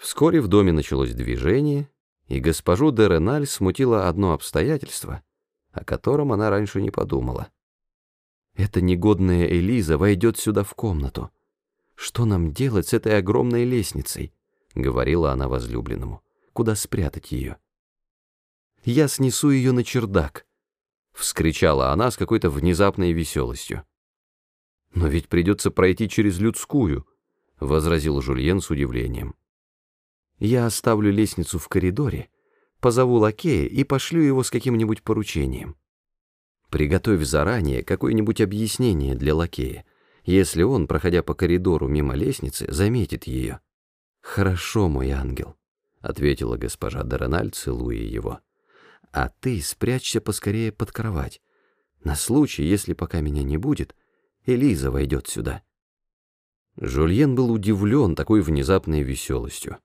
Вскоре в доме началось движение, и госпожу де Реналь смутило одно обстоятельство, о котором она раньше не подумала. Эта негодная Элиза войдет сюда в комнату. Что нам делать с этой огромной лестницей? Говорила она возлюбленному. Куда спрятать ее? Я снесу ее на чердак. Вскричала она с какой-то внезапной веселостью. Но ведь придется пройти через людскую, возразил Жульен с удивлением. Я оставлю лестницу в коридоре, позову лакея и пошлю его с каким-нибудь поручением. Приготовь заранее какое-нибудь объяснение для лакея, если он, проходя по коридору мимо лестницы, заметит ее. «Хорошо, мой ангел», — ответила госпожа Дорональ, целуя его. «А ты спрячься поскорее под кровать, на случай, если пока меня не будет, Элиза войдет сюда». Жульен был удивлен такой внезапной веселостью.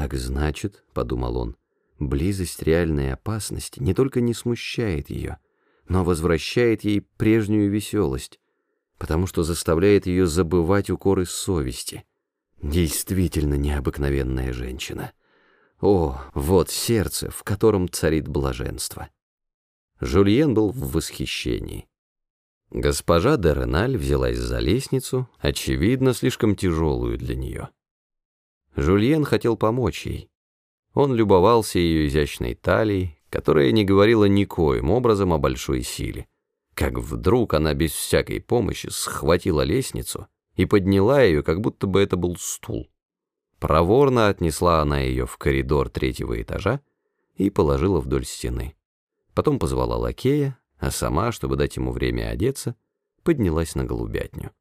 «Так значит, — подумал он, — близость реальной опасности не только не смущает ее, но возвращает ей прежнюю веселость, потому что заставляет ее забывать укоры совести. Действительно необыкновенная женщина. О, вот сердце, в котором царит блаженство». Жульен был в восхищении. Госпожа де Реналь взялась за лестницу, очевидно, слишком тяжелую для нее. Жульен хотел помочь ей. Он любовался ее изящной талией, которая не говорила никоим образом о большой силе. Как вдруг она без всякой помощи схватила лестницу и подняла ее, как будто бы это был стул. Проворно отнесла она ее в коридор третьего этажа и положила вдоль стены. Потом позвала лакея, а сама, чтобы дать ему время одеться, поднялась на голубятню.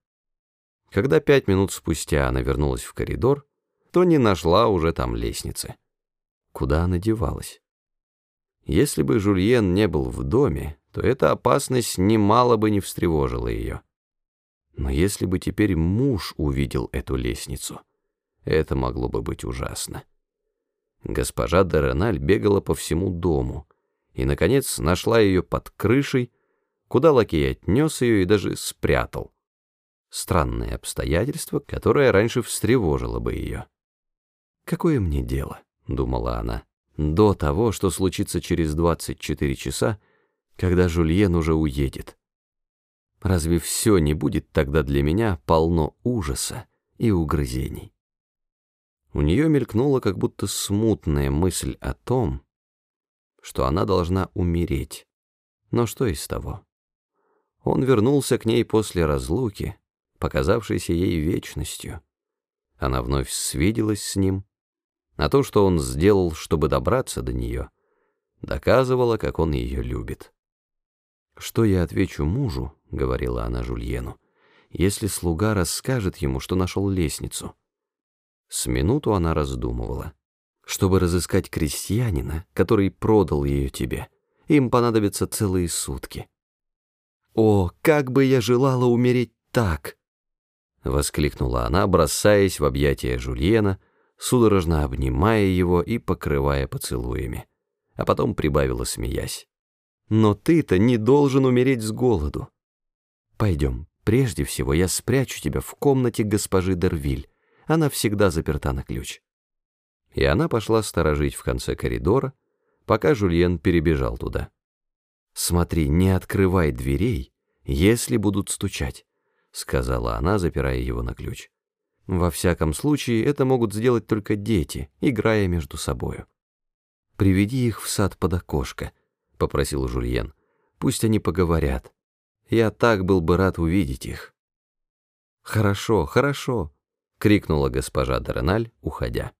Когда пять минут спустя она вернулась в коридор, то не нашла уже там лестницы. Куда она девалась? Если бы Жульен не был в доме, то эта опасность немало бы не встревожила ее. Но если бы теперь муж увидел эту лестницу, это могло бы быть ужасно. Госпожа Дереналь бегала по всему дому и, наконец, нашла ее под крышей, куда лакей отнес ее и даже спрятал. Странное обстоятельство, которое раньше встревожило бы ее. «Какое мне дело?» — думала она. «До того, что случится через 24 часа, когда Жульен уже уедет. Разве все не будет тогда для меня полно ужаса и угрызений?» У нее мелькнула как будто смутная мысль о том, что она должна умереть. Но что из того? Он вернулся к ней после разлуки, показавшейся ей вечностью. Она вновь свиделась с ним, а то, что он сделал, чтобы добраться до нее, доказывало, как он ее любит. «Что я отвечу мужу?» — говорила она Жульену, «если слуга расскажет ему, что нашел лестницу». С минуту она раздумывала. «Чтобы разыскать крестьянина, который продал ее тебе, им понадобятся целые сутки». «О, как бы я желала умереть так!» — воскликнула она, бросаясь в объятия Жульена, судорожно обнимая его и покрывая поцелуями, а потом прибавила, смеясь. «Но ты-то не должен умереть с голоду. Пойдем, прежде всего я спрячу тебя в комнате госпожи Дервиль, она всегда заперта на ключ». И она пошла сторожить в конце коридора, пока Жульен перебежал туда. «Смотри, не открывай дверей, если будут стучать», — сказала она, запирая его на ключ. Во всяком случае, это могут сделать только дети, играя между собою. «Приведи их в сад под окошко», — попросил Жульен. «Пусть они поговорят. Я так был бы рад увидеть их». «Хорошо, хорошо», — крикнула госпожа Дореналь, уходя.